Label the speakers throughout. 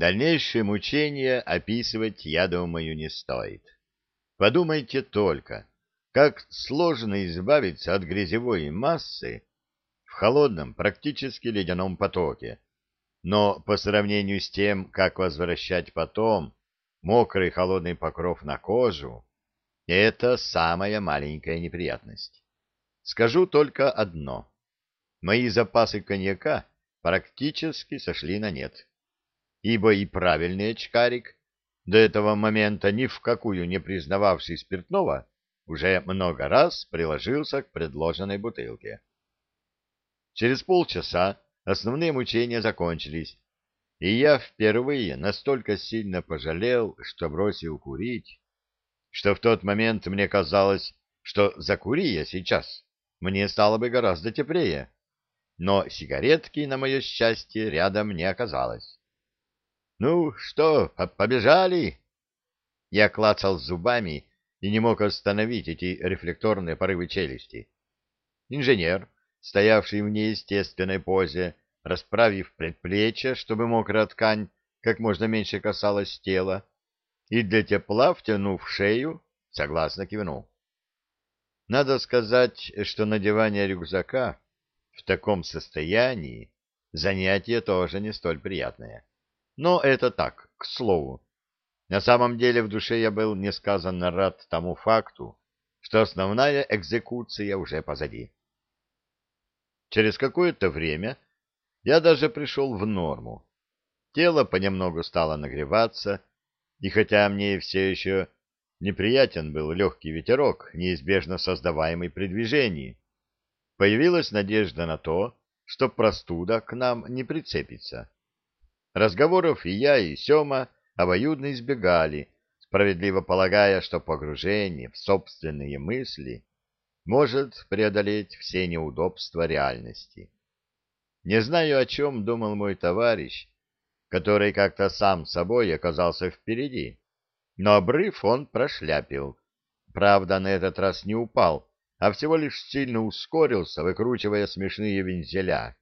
Speaker 1: Дальнейшие мучения описывать, я думаю, не стоит. Подумайте только, как сложно избавиться от грязевой массы в холодном, практически ледяном потоке. Но по сравнению с тем, как возвращать потом мокрый холодный покров на кожу, это самая маленькая неприятность. Скажу только одно. Мои запасы коньяка практически сошли на нет ибо и правильный очкарик, до этого момента ни в какую не признававший спиртного, уже много раз приложился к предложенной бутылке. Через полчаса основные мучения закончились, и я впервые настолько сильно пожалел, что бросил курить, что в тот момент мне казалось, что закури я сейчас, мне стало бы гораздо теплее, но сигаретки, на мое счастье, рядом не оказалось. «Ну что, побежали?» Я клацал зубами и не мог остановить эти рефлекторные порывы челюсти. Инженер, стоявший в неестественной позе, расправив предплечье, чтобы мокрая ткань как можно меньше касалась тела, и для тепла, втянув шею, согласно кивнул. Надо сказать, что надевание рюкзака в таком состоянии занятие тоже не столь приятное. Но это так, к слову. На самом деле в душе я был несказанно рад тому факту, что основная экзекуция уже позади. Через какое-то время я даже пришел в норму. Тело понемногу стало нагреваться, и хотя мне все еще неприятен был легкий ветерок, неизбежно создаваемый при движении, появилась надежда на то, что простуда к нам не прицепится. Разговоров и я, и Сема обоюдно избегали, справедливо полагая, что погружение в собственные мысли может преодолеть все неудобства реальности. Не знаю, о чем думал мой товарищ, который как-то сам собой оказался впереди, но обрыв он прошляпил. Правда, на этот раз не упал, а всего лишь сильно ускорился, выкручивая смешные вензеля,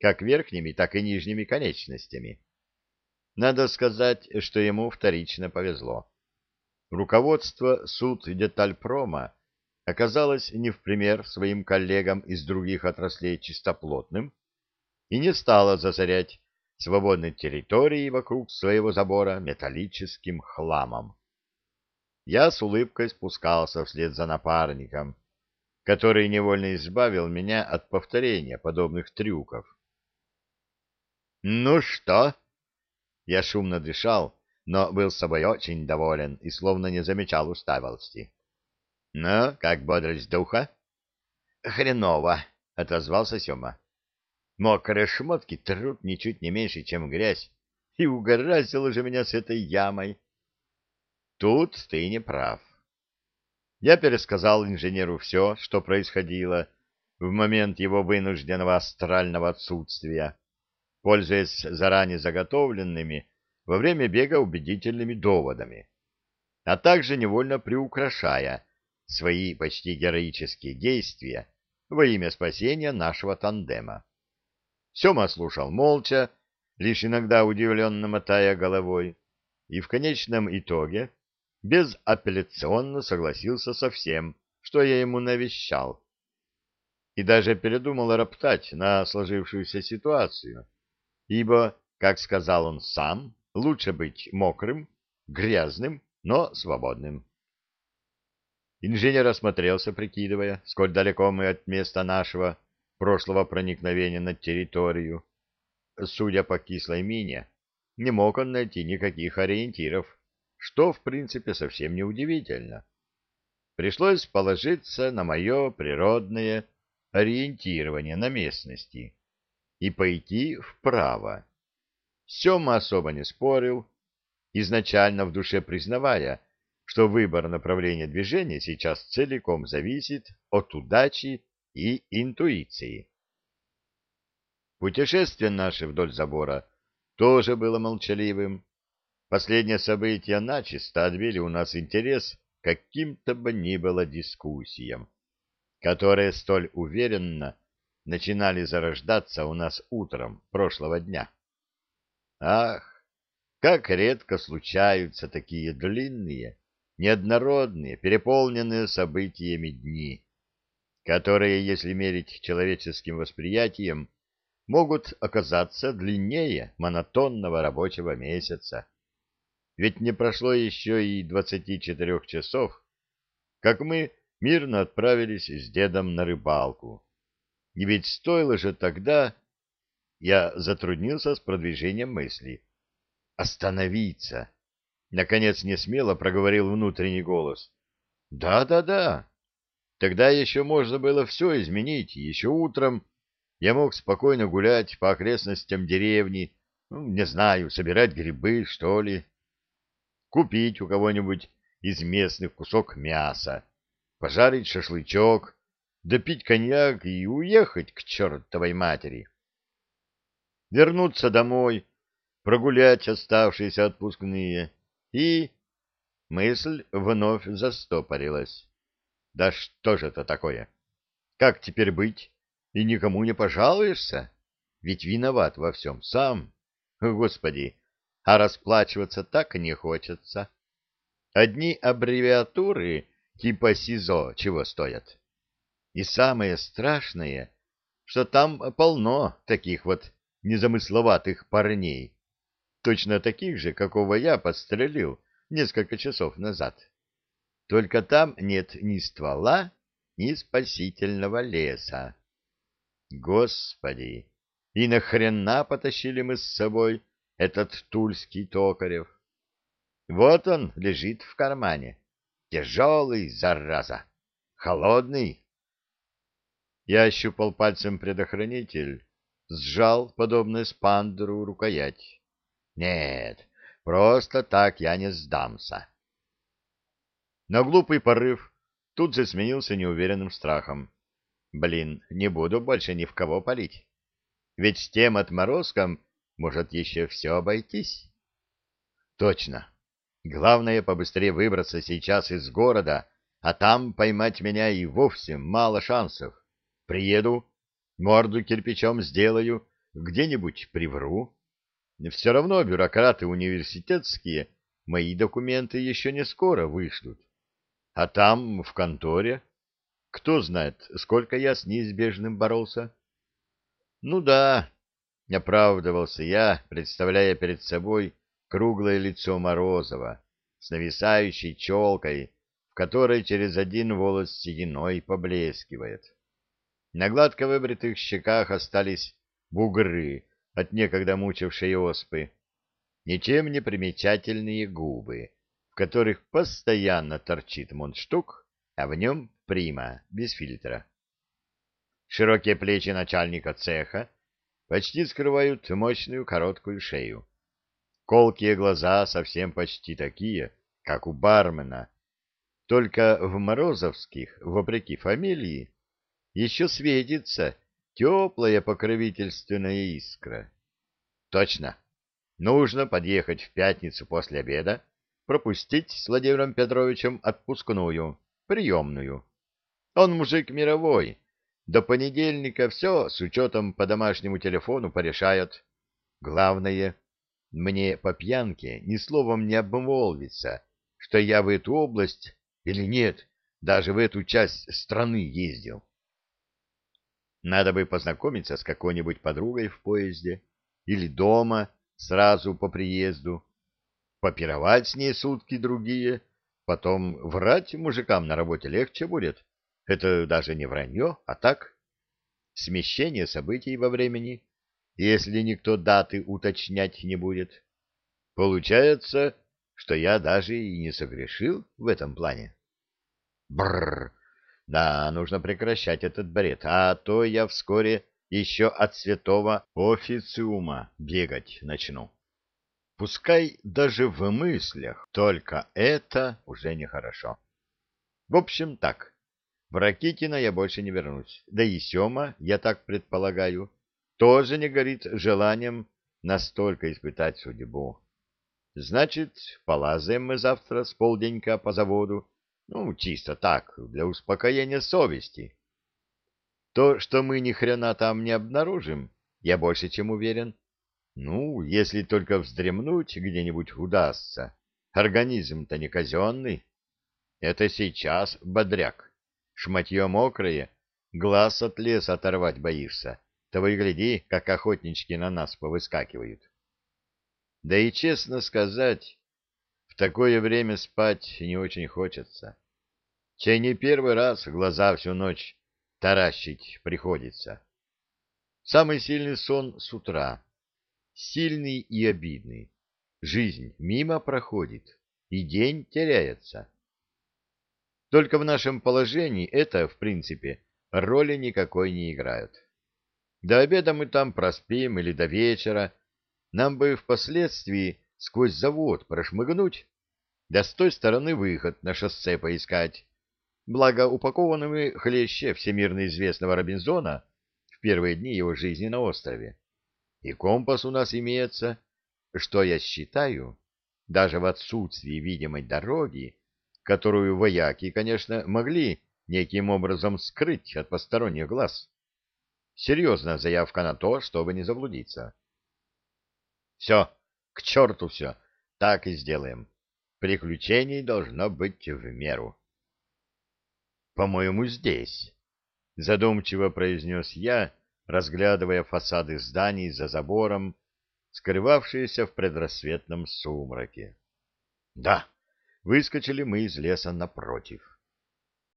Speaker 1: как верхними, так и нижними конечностями. Надо сказать, что ему вторично повезло. Руководство суд детальпрома оказалось не в пример своим коллегам из других отраслей чистоплотным и не стало засорять свободной территории вокруг своего забора металлическим хламом. Я с улыбкой спускался вслед за напарником, который невольно избавил меня от повторения подобных трюков. — Ну что? Я шумно дышал, но был с собой очень доволен и словно не замечал усталости. — Ну, как бодрость духа? — Хреново, — отозвался Сема. — Мокрые шмотки трут ничуть не меньше, чем грязь, и угораздило же меня с этой ямой. — Тут ты не прав. Я пересказал инженеру все, что происходило в момент его вынужденного астрального отсутствия пользуясь заранее заготовленными во время бега убедительными доводами, а также невольно приукрашая свои почти героические действия во имя спасения нашего тандема. Сема слушал молча, лишь иногда удивленно мотая головой, и в конечном итоге безапелляционно согласился со всем, что я ему навещал, и даже передумал роптать на сложившуюся ситуацию ибо, как сказал он сам, лучше быть мокрым, грязным, но свободным. Инженер осмотрелся, прикидывая, сколь далеко мы от места нашего прошлого проникновения на территорию. Судя по кислой мине, не мог он найти никаких ориентиров, что, в принципе, совсем не удивительно. Пришлось положиться на мое природное ориентирование на местности и пойти вправо. Сема особо не спорил, изначально в душе признавая, что выбор направления движения сейчас целиком зависит от удачи и интуиции. Путешествие наше вдоль забора тоже было молчаливым. Последние события начисто отбили у нас интерес каким-то бы ни было дискуссиям, которые столь уверенно начинали зарождаться у нас утром прошлого дня. Ах, как редко случаются такие длинные, неоднородные, переполненные событиями дни, которые, если мерить человеческим восприятием, могут оказаться длиннее монотонного рабочего месяца. Ведь не прошло еще и двадцати четырех часов, как мы мирно отправились с дедом на рыбалку. И ведь стоило же тогда... Я затруднился с продвижением мысли. «Остановиться!» Наконец не смело проговорил внутренний голос. «Да-да-да. Тогда еще можно было все изменить. Еще утром я мог спокойно гулять по окрестностям деревни, ну, не знаю, собирать грибы, что ли. Купить у кого-нибудь из местных кусок мяса, пожарить шашлычок, допить коньяк и уехать к чертовой матери. Вернуться домой, прогулять оставшиеся отпускные и... Мысль вновь застопорилась. Да что же это такое? Как теперь быть? И никому не пожалуешься? Ведь виноват во всем сам. Господи, а расплачиваться так не хочется. Одни аббревиатуры типа СИЗО чего стоят. И самое страшное, что там полно таких вот незамысловатых парней, точно таких же, какого я подстрелил несколько часов назад. Только там нет ни ствола, ни спасительного леса. Господи, и нахрена потащили мы с собой этот тульский токарев? Вот он лежит в кармане. Тяжелый, зараза. Холодный. Я ощупал пальцем предохранитель, сжал, подобно спандеру, рукоять. Нет, просто так я не сдамся. Но глупый порыв тут же сменился неуверенным страхом. Блин, не буду больше ни в кого палить. Ведь с тем отморозком может еще все обойтись. Точно. Главное побыстрее выбраться сейчас из города, а там поймать меня и вовсе мало шансов. Приеду, морду кирпичом сделаю, где-нибудь привру. Все равно бюрократы университетские мои документы еще не скоро вышлют. А там, в конторе, кто знает, сколько я с неизбежным боролся. Ну да, оправдывался я, представляя перед собой круглое лицо Морозова с нависающей челкой, в которой через один волос сединой поблескивает. На гладко выбритых щеках остались бугры от некогда мучившей оспы, ничем не примечательные губы, в которых постоянно торчит мундштук, а в нем прима, без фильтра. Широкие плечи начальника цеха почти скрывают мощную короткую шею. Колкие глаза совсем почти такие, как у бармена. Только в Морозовских, вопреки фамилии, еще светится теплая покровительственная искра. Точно. Нужно подъехать в пятницу после обеда, пропустить с Владимиром Петровичем отпускную, приемную. Он мужик мировой. До понедельника все с учетом по домашнему телефону порешает. Главное — мне по пьянке ни словом не обмолвится, что я в эту область или нет, даже в эту часть страны ездил. Надо бы познакомиться с какой-нибудь подругой в поезде или дома сразу по приезду, попировать с ней сутки другие, потом врать мужикам на работе легче будет. Это даже не вранье, а так, смещение событий во времени — если никто даты уточнять не будет. Получается, что я даже и не согрешил в этом плане. Бррр! Да, нужно прекращать этот бред, а то я вскоре еще от святого официума бегать начну. Пускай даже в мыслях, только это уже нехорошо. В общем, так. В Ракитина я больше не вернусь. Да и Сема, я так предполагаю, тоже не горит желанием настолько испытать судьбу. Значит, полазаем мы завтра с полденька по заводу, ну, чисто так, для успокоения совести. То, что мы ни хрена там не обнаружим, я больше чем уверен. Ну, если только вздремнуть где-нибудь удастся. Организм-то не казенный. Это сейчас бодряк. Шматье мокрое, глаз от леса оторвать боишься. Того и гляди, как охотнички на нас повыскакивают. Да и, честно сказать, в такое время спать не очень хочется. Чай не первый раз глаза всю ночь таращить приходится. Самый сильный сон с утра. Сильный и обидный. Жизнь мимо проходит, и день теряется. Только в нашем положении это, в принципе, роли никакой не играют. До обеда мы там проспим или до вечера. Нам бы впоследствии сквозь завод прошмыгнуть, да с той стороны выход на шоссе поискать. Благо, упакованными хлеще всемирно известного Робинзона в первые дни его жизни на острове. И компас у нас имеется, что я считаю, даже в отсутствии видимой дороги, которую вояки, конечно, могли неким образом скрыть от посторонних глаз. Серьезная заявка на то, чтобы не заблудиться. Все, к черту все, так и сделаем. Приключений должно быть в меру. По-моему, здесь, задумчиво произнес я, разглядывая фасады зданий за забором, скрывавшиеся в предрассветном сумраке. Да, выскочили мы из леса напротив.